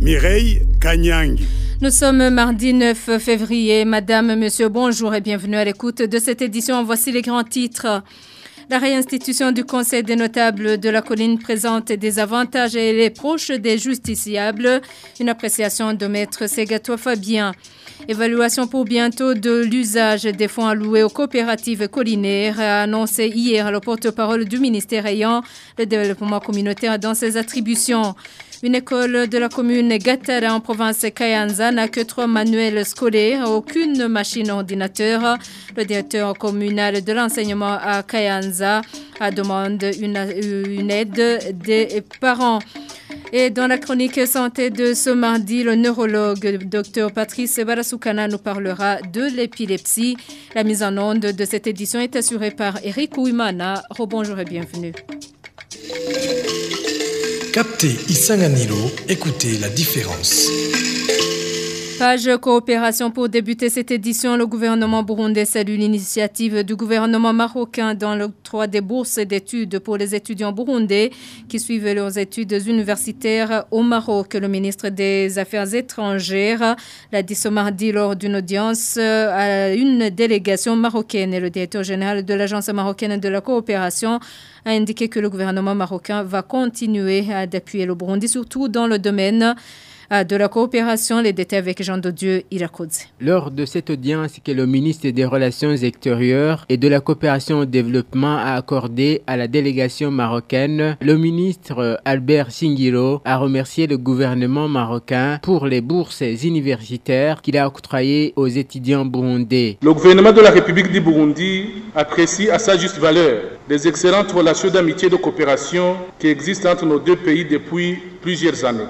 Mireille. Nous sommes mardi 9 février. Madame, Monsieur, bonjour et bienvenue à l'écoute de cette édition. Voici les grands titres. La réinstitution du Conseil des notables de la colline présente des avantages et les proches des justiciables. Une appréciation de maître Ségato Fabien. Évaluation pour bientôt de l'usage des fonds alloués aux coopératives collinaires, annoncé hier le porte-parole du ministère ayant le développement communautaire dans ses attributions. Une école de la commune Gatara en province Kayanza n'a que trois manuels scolaires, aucune machine ordinateur. Le directeur communal de l'enseignement à Kayanza a demandé une, une aide des parents. Et dans la chronique santé de ce mardi, le neurologue Dr Patrice Barasukana nous parlera de l'épilepsie. La mise en onde de cette édition est assurée par Eric Ouimana. Rebonjour et bienvenue. Captez Isanganilo, écoutez la différence. Page coopération pour débuter cette édition. Le gouvernement burundais salue l'initiative du gouvernement marocain dans l'octroi des bourses d'études pour les étudiants burundais qui suivent leurs études universitaires au Maroc. Le ministre des Affaires étrangères l'a dit ce mardi lors d'une audience à une délégation marocaine le directeur général de l'agence marocaine de la coopération a indiqué que le gouvernement marocain va continuer d'appuyer le Burundi, surtout dans le domaine de la coopération, les détails avec Jean de Dieu Irakodze. Lors de cette audience que le ministre des Relations extérieures et de la coopération au développement a accordé à la délégation marocaine, le ministre Albert Singiro a remercié le gouvernement marocain pour les bourses universitaires qu'il a octroyées aux étudiants burundais. Le gouvernement de la République du Burundi apprécie à sa juste valeur les excellentes relations d'amitié et de coopération qui existent entre nos deux pays depuis plusieurs années.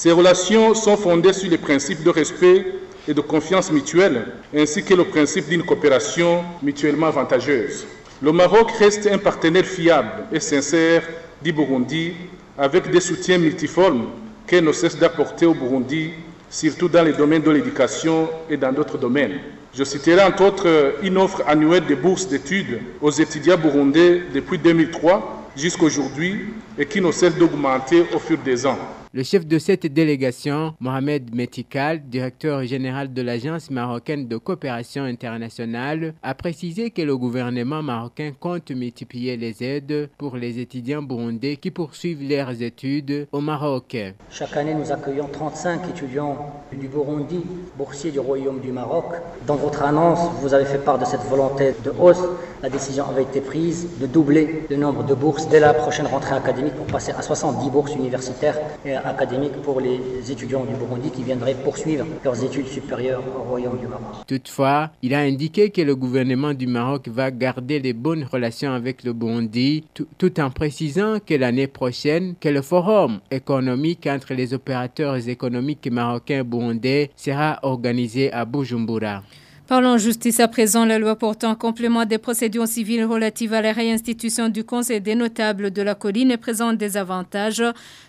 Ces relations sont fondées sur les principes de respect et de confiance mutuelle, ainsi que le principe d'une coopération mutuellement avantageuse. Le Maroc reste un partenaire fiable et sincère du Burundi, avec des soutiens multiformes qu'elle ne cesse d'apporter au Burundi, surtout dans les domaines de l'éducation et dans d'autres domaines. Je citerai entre autres une offre annuelle de bourses d'études aux étudiants burundais depuis 2003 jusqu'à aujourd'hui et qui ne cesse d'augmenter au fur des ans. Le chef de cette délégation, Mohamed Metikal, directeur général de l'Agence marocaine de coopération internationale, a précisé que le gouvernement marocain compte multiplier les aides pour les étudiants burundais qui poursuivent leurs études au Maroc. Chaque année, nous accueillons 35 étudiants du Burundi, boursiers du Royaume du Maroc. Dans votre annonce, vous avez fait part de cette volonté de hausse. La décision avait été prise de doubler le nombre de bourses dès la prochaine rentrée académique pour passer à 70 bourses universitaires et académique pour les étudiants du Burundi qui viendraient poursuivre leurs études supérieures au Royaume du Maroc. Toutefois, il a indiqué que le gouvernement du Maroc va garder les bonnes relations avec le Burundi tout en précisant que l'année prochaine, que le forum économique entre les opérateurs économiques marocains et burundais sera organisé à Bujumbura. Parlons justice à présent. La loi portant complément des procédures civiles relatives à la réinstitution du Conseil des notables de la colline présente des avantages,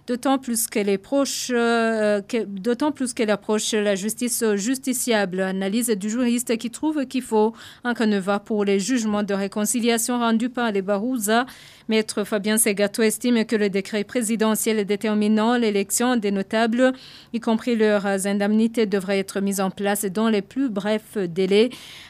d'autant plus qu'elle euh, d'autant plus qu'elle approche la justice justiciable. Analyse du juriste qui trouve qu'il faut un canevas pour les jugements de réconciliation rendus par les Barouza. Maître Fabien Segato estime que le décret présidentiel déterminant l'élection des notables, y compris leurs indemnités, devrait être mis en place dans les plus brefs délais.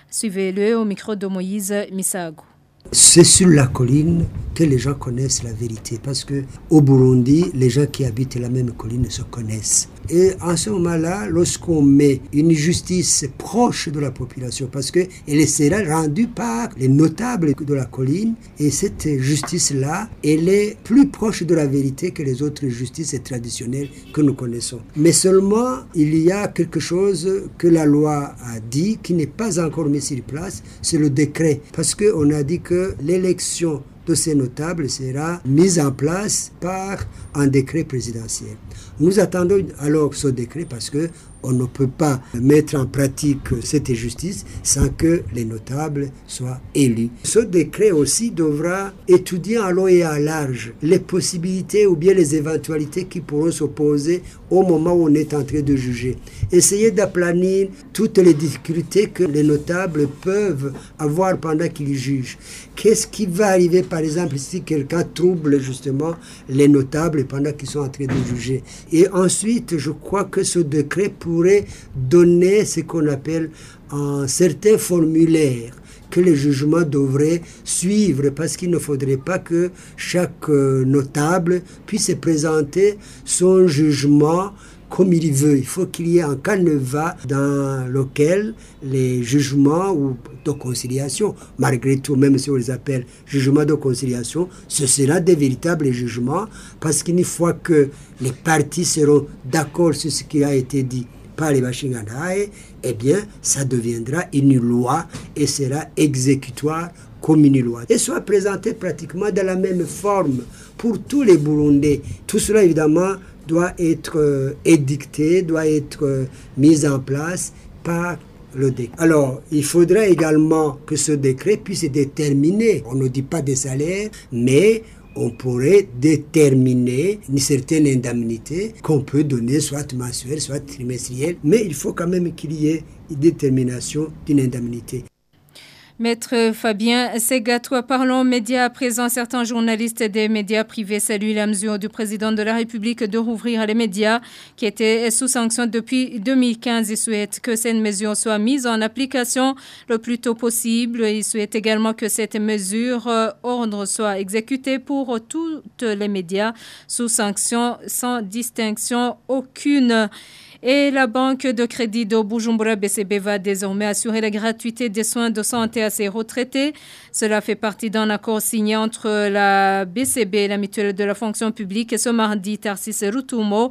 Suivez-le au micro de Moïse Misago. C'est sur la colline que les gens connaissent la vérité parce que au Burundi, les gens qui habitent la même colline se connaissent. Et en ce moment-là, lorsqu'on met une justice proche de la population, parce qu'elle sera rendue par les notables de la colline, et cette justice-là, elle est plus proche de la vérité que les autres justices traditionnelles que nous connaissons. Mais seulement, il y a quelque chose que la loi a dit qui n'est pas encore mis sur place, c'est le décret. Parce qu'on a dit que l'élection de ces notables sera mise en place par un décret présidentiel. Nous attendons alors ce décret parce que on ne peut pas mettre en pratique cette justice sans que les notables soient élus. Ce décret aussi devra étudier à long et à large les possibilités ou bien les éventualités qui pourront s'opposer au moment où on est en train de juger. Essayer d'aplanir toutes les difficultés que les notables peuvent avoir pendant qu'ils jugent. Qu'est-ce qui va arriver par exemple si quelqu'un trouble justement les notables pendant qu'ils sont en train de juger? Et ensuite, je crois que ce décret pourrait donner ce qu'on appelle un certain formulaire que les jugements devraient suivre parce qu'il ne faudrait pas que chaque euh, notable puisse présenter son jugement comme il veut. Il faut qu'il y ait un canevas dans lequel les jugements ou de conciliation, malgré tout, même si on les appelle jugements de conciliation, ce sera des véritables jugements parce qu'une fois que les parties seront d'accord sur ce qui a été dit, par les Bashinganae, eh bien, ça deviendra une loi et sera exécutoire comme une loi. Et soit présenté pratiquement de la même forme pour tous les Burundais. Tout cela, évidemment, doit être euh, édicté, doit être euh, mis en place par le décret. Alors, il faudrait également que ce décret puisse déterminer, on ne dit pas des salaires, mais on pourrait déterminer une certaine indemnité qu'on peut donner soit mensuelle, soit trimestrielle, mais il faut quand même qu'il y ait une détermination d'une indemnité. Maître Fabien Segatois, parlons médias à présent. Certains journalistes des médias privés saluent la mesure du président de la République de rouvrir les médias qui étaient sous sanction depuis 2015. Ils souhaitent que cette mesure soit mise en application le plus tôt possible. Ils souhaitent également que cette mesure euh, ordre soit exécutée pour toutes les médias sous sanction sans distinction aucune. Et la banque de crédit de Bujumbura BCB va désormais assurer la gratuité des soins de santé à ses retraités. Cela fait partie d'un accord signé entre la BCB et la mutuelle de la fonction publique. Et ce mardi, Tarsis Rutumo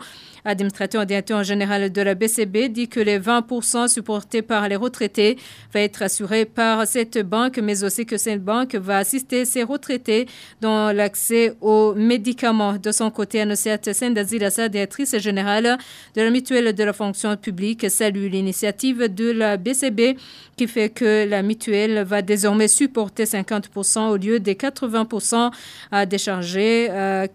administrateur directeur général de la BCB, dit que les 20% supportés par les retraités va être assurés par cette banque, mais aussi que cette banque va assister ces retraités dans l'accès aux médicaments. De son côté, Anosiat Sendazilasa, directrice générale de la mutuelle de la fonction publique, salue l'initiative de la BCB qui fait que la mutuelle va désormais supporter 50% au lieu des 80% à décharger euh,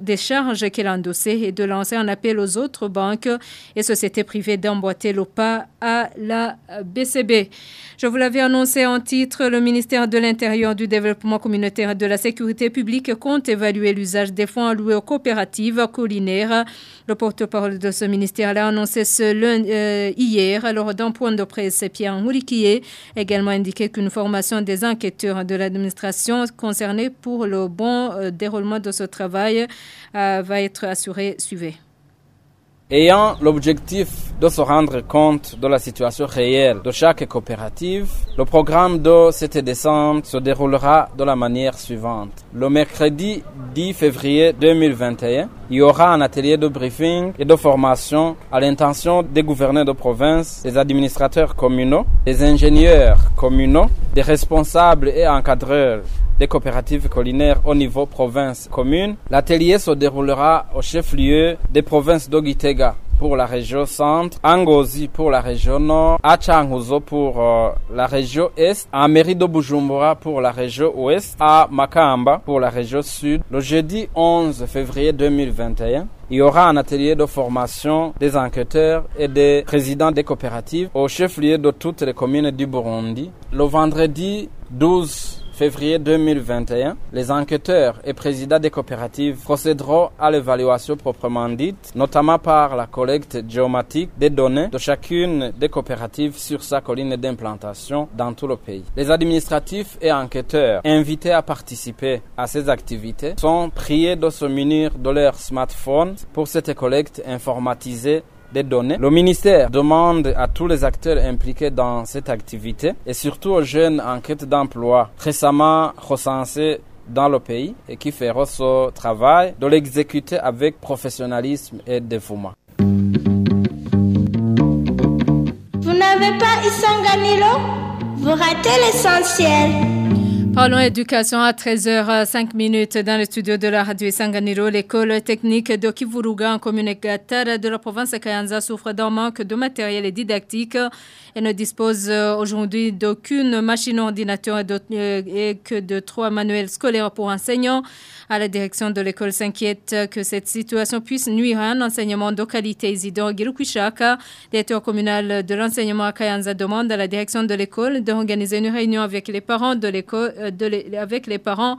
des charges qu'elle a endossées et de lancer un appel aux autres banques et sociétés privées d'emboîter le pas à la BCB. Je vous l'avais annoncé en titre, le ministère de l'Intérieur, du Développement communautaire et de la Sécurité publique compte évaluer l'usage des fonds alloués aux coopératives collinaires. Le porte-parole de ce ministère l'a annoncé ce euh, hier lors d'un point de presse. Pierre Mouriquier également indiqué qu'une formation des enquêteurs de l'administration concernée pour le bon euh, déroulement de ce travail euh, va être assurée. Suivez. Ayant l'objectif de se rendre compte de la situation réelle de chaque coopérative, le programme de cette descente se déroulera de la manière suivante. Le mercredi 10 février 2021, il y aura un atelier de briefing et de formation à l'intention des gouverneurs de province, des administrateurs communaux, des ingénieurs communaux, des responsables et encadreurs des coopératives collinaires au niveau province commune. L'atelier se déroulera au chef-lieu des provinces d'Ogitega pour la région centre, Angozi pour la région nord, Achanguzo pour euh, la région est, à Mairie de Bujumbura pour la région ouest, à Makamba pour la région sud. Le jeudi 11 février 2021, il y aura un atelier de formation des enquêteurs et des présidents des coopératives au chef-lieu de toutes les communes du Burundi. Le vendredi 12 février 2021, les enquêteurs et présidents des coopératives procéderont à l'évaluation proprement dite, notamment par la collecte géomatique des données de chacune des coopératives sur sa colline d'implantation dans tout le pays. Les administratifs et enquêteurs invités à participer à ces activités sont priés de se munir de leur smartphone pour cette collecte informatisée des données. Le ministère demande à tous les acteurs impliqués dans cette activité et surtout aux jeunes en quête d'emploi récemment recensés dans le pays et qui feront ce travail de l'exécuter avec professionnalisme et dévouement. Vous n'avez pas Isanganilo Vous ratez l'essentiel. Parlons éducation à 13h05 minutes dans le studio de la radio Sanganiro. L'école technique de Kivuruga en commune de la province de Kayanza souffre d'un manque de matériel didactique et ne dispose euh, aujourd'hui d'aucune machine ordinateur euh, et que de trois manuels scolaires pour enseignants. À la direction de l'école s'inquiète que cette situation puisse nuire à un enseignement de qualité. Isidore Girukwishaka, directeur communal de l'enseignement à Kayanza, demande à la direction de l'école d'organiser une réunion avec les parents de l'école, euh, avec les parents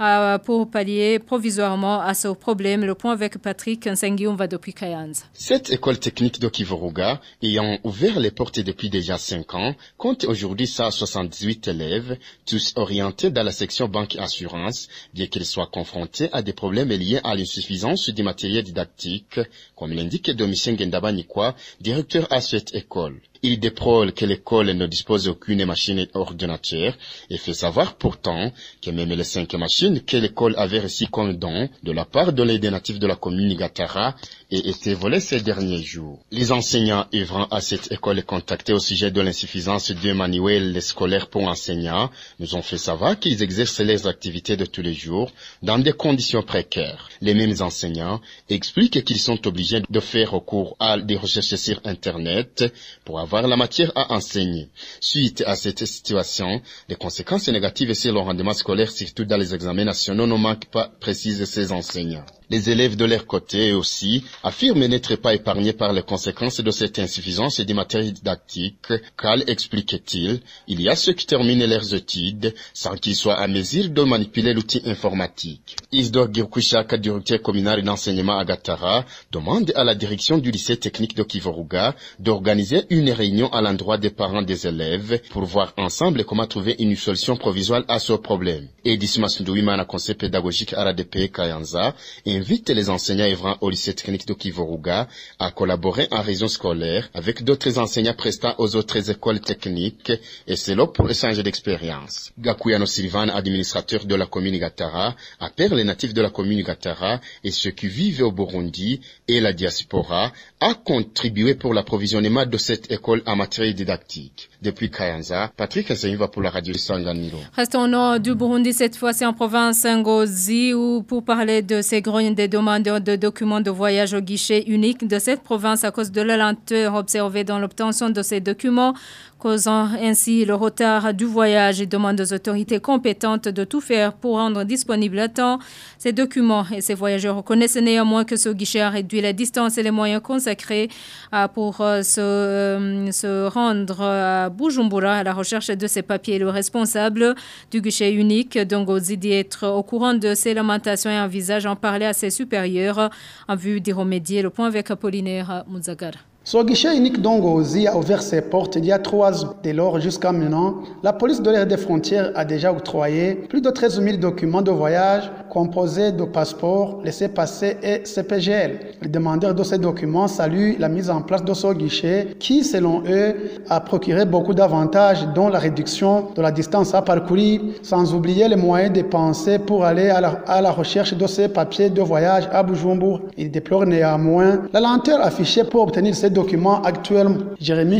euh, pour pallier provisoirement à ce problème. Le point avec Patrick Nsengui, on va depuis Kayanza. Cette école technique de Kivuruga, ayant ouvert les portes depuis déjà 5 ans, compte aujourd'hui 178 élèves, tous orientés dans la section banque assurance, bien qu'ils soient confrontés à des problèmes liés à l'insuffisance du matériel didactique, comme l'indique Domitien Gendabanikwa, directeur à cette école. Il déplore que l'école ne dispose d'aucune machine ordinateur et fait savoir pourtant que même les cinq machines que l'école avait reçues comme don de la part de l'aide native de la commune Gatara et été volées ces derniers jours. Les enseignants œuvrant à cette école contactés au sujet de l'insuffisance du manuel scolaire pour enseignants nous ont fait savoir qu'ils exercent leurs activités de tous les jours dans des conditions précaires. Les mêmes enseignants expliquent qu'ils sont obligés de faire recours à des recherches sur Internet pour la matière à enseigner. Suite à cette situation, les conséquences négatives sur le rendement scolaire, surtout dans les examens nationaux, ne manquent pas, précisent ces enseignants. Les élèves de leur côté aussi affirment n'être pas épargnés par les conséquences de cette insuffisance du matériel didactique, car, explique-t-il, il y a ceux qui terminent leurs études sans qu'ils soient à mesure de manipuler l'outil informatique. Isdor Girkushaka, directeur communal d'enseignement à Gatara, demande à la direction du lycée technique de Kivoruga d'organiser une réunion à l'endroit des parents des élèves pour voir ensemble comment trouver une solution provisoire à ce problème. Edis conseil pédagogique à la DPE Kayanza, invite les enseignants œuvrant au lycée technique de Kivoruga à collaborer en réseau scolaire avec d'autres enseignants prestant aux autres écoles techniques et c'est là pour échanger d'expérience. Gakuyano Sylvain, administrateur de la commune Gatara, appelle les natifs de la commune Gatara et ceux qui vivent au Burundi et la diaspora à contribuer pour l'approvisionnement de cette école en matériel didactique. Depuis Kayanza, Patrick va pour la radio Sanganiro. Restons au nord du Burundi, cette fois-ci en province Ngozi, où pour parler de ces des demandeurs de documents de voyage au guichet unique de cette province à cause de la lenteur observée dans l'obtention de ces documents causant ainsi le retard du voyage et demande aux autorités compétentes de tout faire pour rendre disponible à temps ces documents. Et ces voyageurs reconnaissent néanmoins que ce guichet a réduit la distance et les moyens consacrés pour euh, se, euh, se rendre à Bujumbura à la recherche de ces papiers. Le responsable du guichet unique, Dongozi, dit être au courant de ces lamentations et envisage en parler à ses supérieurs en vue d'y remédier. Le point avec Apollinaire Mouzagar. Ce guichet unique d'Ongozi a ouvert ses portes il y a trois ans. Dès lors jusqu'à maintenant, la police de l'air des frontières a déjà octroyé plus de 13 000 documents de voyage composés de passeports, laissés-passer et CPGL. Les demandeurs de ces documents saluent la mise en place de ce guichet qui, selon eux, a procuré beaucoup d'avantages, dont la réduction de la distance à parcourir, sans oublier les moyens dépensés pour aller à la, recherche de ces papiers de voyage à Bujumbura. Ils déplorent néanmoins la lenteur affichée pour obtenir ces document actuellement. Jérémy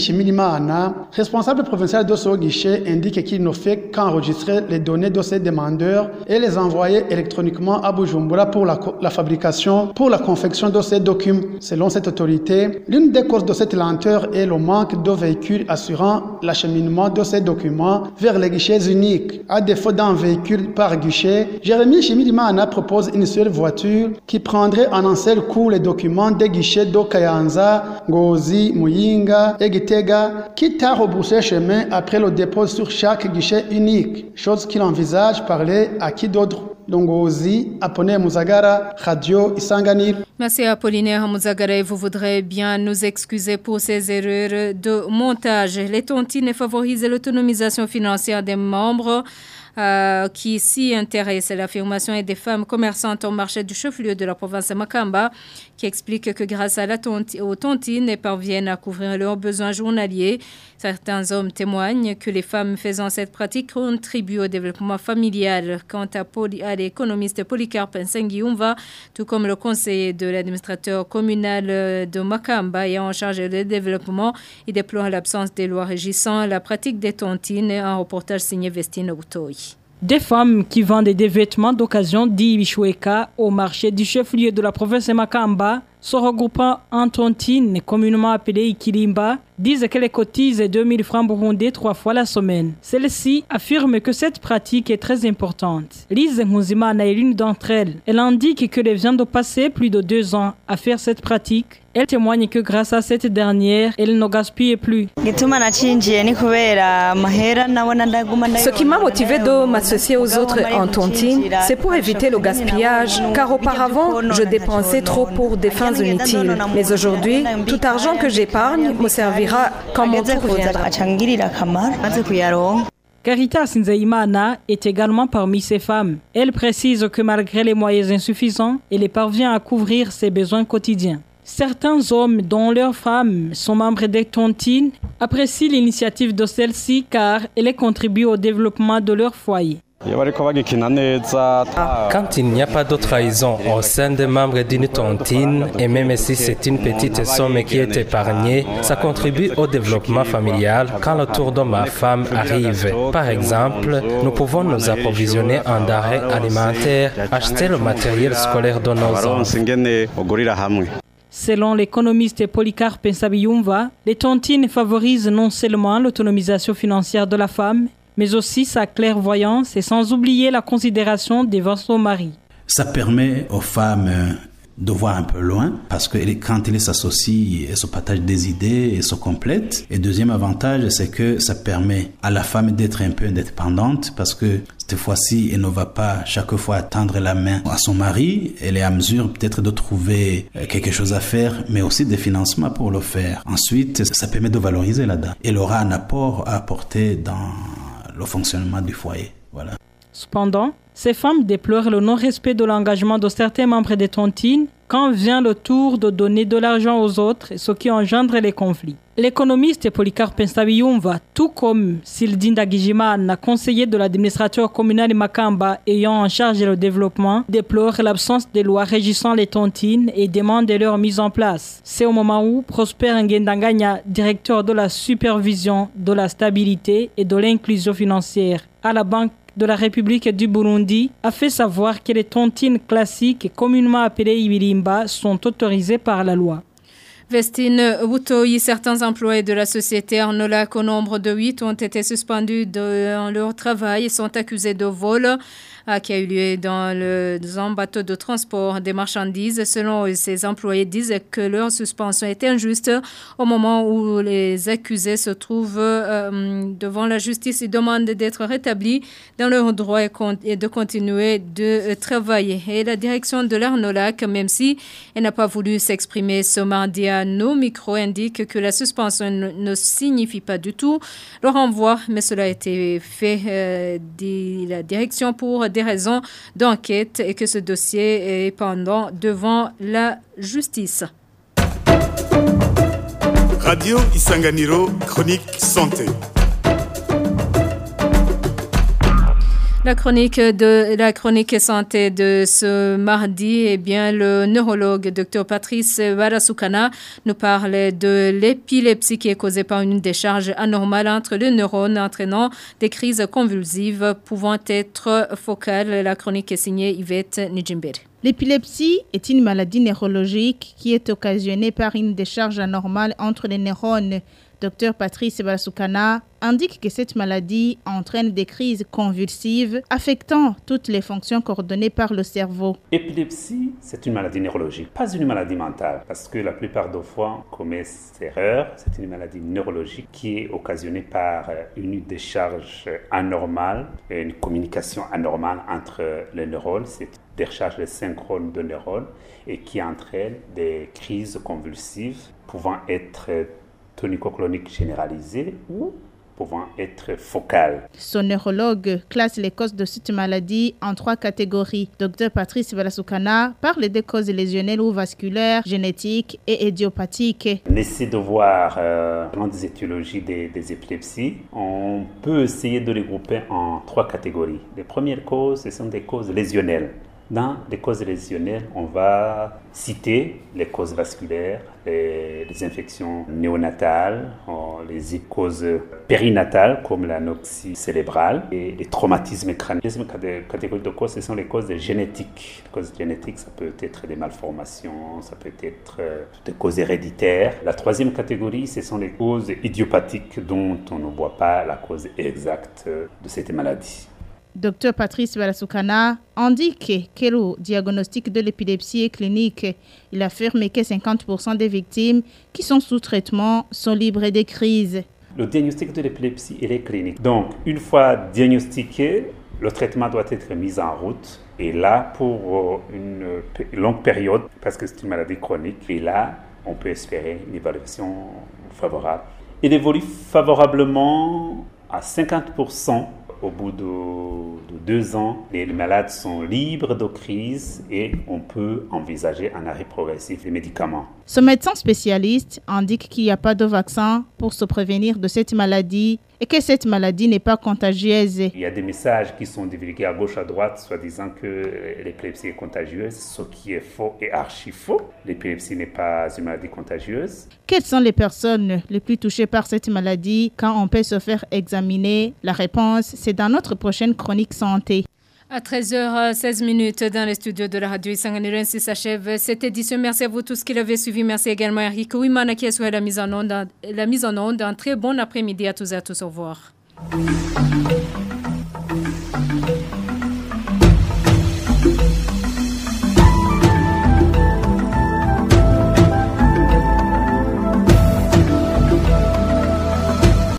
responsable provincial de ce guichet, indique qu'il ne fait qu'enregistrer les données de ces demandeurs et les envoyer électroniquement à Bujumbura pour la, la fabrication, pour la confection de ces documents. Selon cette autorité, l'une des causes de cette lenteur est le manque de véhicules assurant l'acheminement de ces documents vers les guichets uniques. À défaut d'un véhicule par guichet, Jérémy Chimilimana propose une seule voiture qui prendrait en un seul coup les documents des guichets d'Okayanza, Ngozi, Muyinga et Gitega, quitte à rebrousser chemin après le dépôt sur chaque guichet unique, chose qu'il envisage parler à qui d'autre? Dongozi, Apone Muzagara, Radio Isanganir. Merci Apollinaire Muzagara et vous voudrez bien nous excuser pour ces erreurs de montage. Les tontines favorisent l'autonomisation financière des membres. Euh, qui s'y intéresse. L'affirmation est des femmes commerçantes au marché du chef-lieu de la province Makamba qui explique que grâce à la tonti aux tontines, elles parviennent à couvrir leurs besoins journaliers. Certains hommes témoignent que les femmes faisant cette pratique contribuent au développement familial. Quant à, à l'économiste Polycarpe Nsengiumva, tout comme le conseiller de l'administrateur communal de Makamba et en charge du développement, il déplore l'absence des lois régissant la pratique des tontines. Un reportage signé Vestine Outoy. Des femmes qui vendent des vêtements d'occasion d'Ibishweka au marché du chef-lieu de la province de Makamba se regroupant en tontine, communément appelée Ikilimba, disent qu'elle cotise 2000 francs burundais trois fois la semaine. Celle-ci affirme que cette pratique est très importante. Lise Nkunzimana est l'une d'entre elles. Elle indique que les vient de passer plus de deux ans à faire cette pratique. Elle témoigne que grâce à cette dernière, elle ne gaspille plus. Ce qui m'a motivé de m'associer aux autres en tontine, c'est pour éviter le gaspillage, car auparavant, je dépensais trop pour des fins inutiles. Mais aujourd'hui, tout argent que j'épargne me servira Carita Sinzaimana est également parmi ces femmes. Elle précise que malgré les moyens insuffisants, elle parvient à couvrir ses besoins quotidiens. Certains hommes, dont leurs femmes sont membres des tontines, apprécient l'initiative de celle-ci car elle contribue au développement de leur foyer. Quand il n'y a pas de trahison au sein des membres d'une tontine, et même si c'est une petite somme qui est épargnée, ça contribue au développement familial quand le tour de ma femme arrive. Par exemple, nous pouvons nous approvisionner en denrées alimentaires, acheter le matériel scolaire de nos enfants. Selon l'économiste Polycarpe Nsabiyumva, les tontines favorisent non seulement l'autonomisation financière de la femme, mais aussi sa clairvoyance et sans oublier la considération devant son mari. Ça permet aux femmes de voir un peu loin parce que quand elles s'associent, elles se partagent des idées et se complètent. Et deuxième avantage, c'est que ça permet à la femme d'être un peu indépendante parce que cette fois-ci, elle ne va pas chaque fois tendre la main à son mari. Elle est à mesure peut-être de trouver quelque chose à faire, mais aussi des financements pour le faire. Ensuite, ça permet de valoriser la dame. Elle aura un apport à apporter dans le fonctionnement du foyer. Voilà. Cependant, ces femmes déplorent le non-respect de l'engagement de certains membres des tontines quand vient le tour de donner de l'argent aux autres, ce qui engendre les conflits. L'économiste Polycarpe Nsabiyumva, tout comme Sildinda Gijimana, conseiller de l'administrateur communal Makamba ayant en charge le développement, déplore l'absence de lois régissant les tontines et demande leur mise en place. C'est au moment où Prosper Ngendanganya, directeur de la supervision de la stabilité et de l'inclusion financière à la Banque de la République du Burundi a fait savoir que les tontines classiques, communément appelées Ibilimba, sont autorisées par la loi. Vestine Wutoyi, certains employés de la société Arnolac au nombre de 8 ont été suspendus dans leur travail et sont accusés de vol qui a eu lieu dans, le, dans un bateau de transport des marchandises. Selon ces employés, disent que leur suspension est injuste au moment où les accusés se trouvent euh, devant la justice. Ils demandent d'être rétablis dans leur droit et, de continuer de travailler. Et la direction de l'Arnolac, même si elle n'a pas voulu s'exprimer ce mardi à nos micros, indique que la suspension ne, signifie pas du tout le renvoi, mais cela a été fait euh, de la direction pour des raisons d'enquête et que ce dossier est pendant devant la justice. Radio Isanganiro, chronique santé. La chronique de la chronique santé de ce mardi, eh bien, le neurologue Dr Patrice Warasukana nous parle de l'épilepsie qui est causée par une décharge anormale entre les neurones entraînant des crises convulsives pouvant être focales. La chronique est signée Yvette Nijimber. L'épilepsie est une maladie neurologique qui est occasionnée par une décharge anormale entre les neurones. Dr Patrice Balsoukana indique que cette maladie entraîne des crises convulsives affectant toutes les fonctions coordonnées par le cerveau. L'épilepsie, c'est une maladie neurologique, pas une maladie mentale, parce que la plupart des fois, on commet cette erreur, c'est une maladie neurologique qui est occasionnée par une décharge anormale, une communication anormale entre les neurones, c'est décharge synchrone de neurones, et qui entraîne des crises convulsives pouvant être tonico-clonique généralisée ou pouvant être focale. Son neurologue classe les causes de cette maladie en trois catégories. Dr Patrice Valasukana parle des causes lésionnelles ou vasculaires, génétiques et idiopathiques. On essaie de voir euh, des étiologies des, des, épilepsies. On peut essayer de les grouper en trois catégories. Les premières causes, ce sont des causes lésionnelles. Dans les causes lésionnelles, on va citer les causes vasculaires, les, infections néonatales, les causes périnatales comme l'anoxie cérébrale et les traumatismes crâniens. La deuxième catégorie de causes, ce sont les causes génétiques. Les causes génétiques, ça peut être des malformations, ça peut être euh, des causes héréditaires. La troisième catégorie, ce sont les causes idiopathiques dont on ne voit pas la cause exacte de cette maladie. Dr Patrice Balasukana indique que le diagnostic de l'épilepsie est clinique. Il affirme que 50% des victimes qui sont sous traitement sont libres des crises. Le diagnostic de l'épilepsie est clinique. Donc, une fois diagnostiqué, le traitement doit être mis en route. Et là, pour euh, une longue période, parce que c'est une maladie chronique, et là, on peut espérer une évaluation favorable. Il évolue favorablement à 50% au bout de, deux ans, les malades sont libres de crise et on peut envisager un arrêt progressif des médicaments. Ce médecin spécialiste indique qu'il n'y a pas de vaccin pour se prévenir de cette maladie et que cette maladie n'est pas contagieuse. Il y a des messages qui sont divulgués à gauche, à droite, soit disant que l'épilepsie est contagieuse, ce qui est faux et archi faux. L'épilepsie n'est pas une maladie contagieuse. Quelles sont les personnes les plus touchées par cette maladie quand on peut se faire examiner? La réponse, c'est dans notre prochaine chronique santé. À 13h16 minutes dans les studios de la radio Isanganiren, si s'achève cette édition. Merci à vous tous qui l'avez suivi. Merci également à Eric Ouimana qui a souhaité la mise en onde. La mise en. Un très bon après-midi à tous et à tous. Au revoir.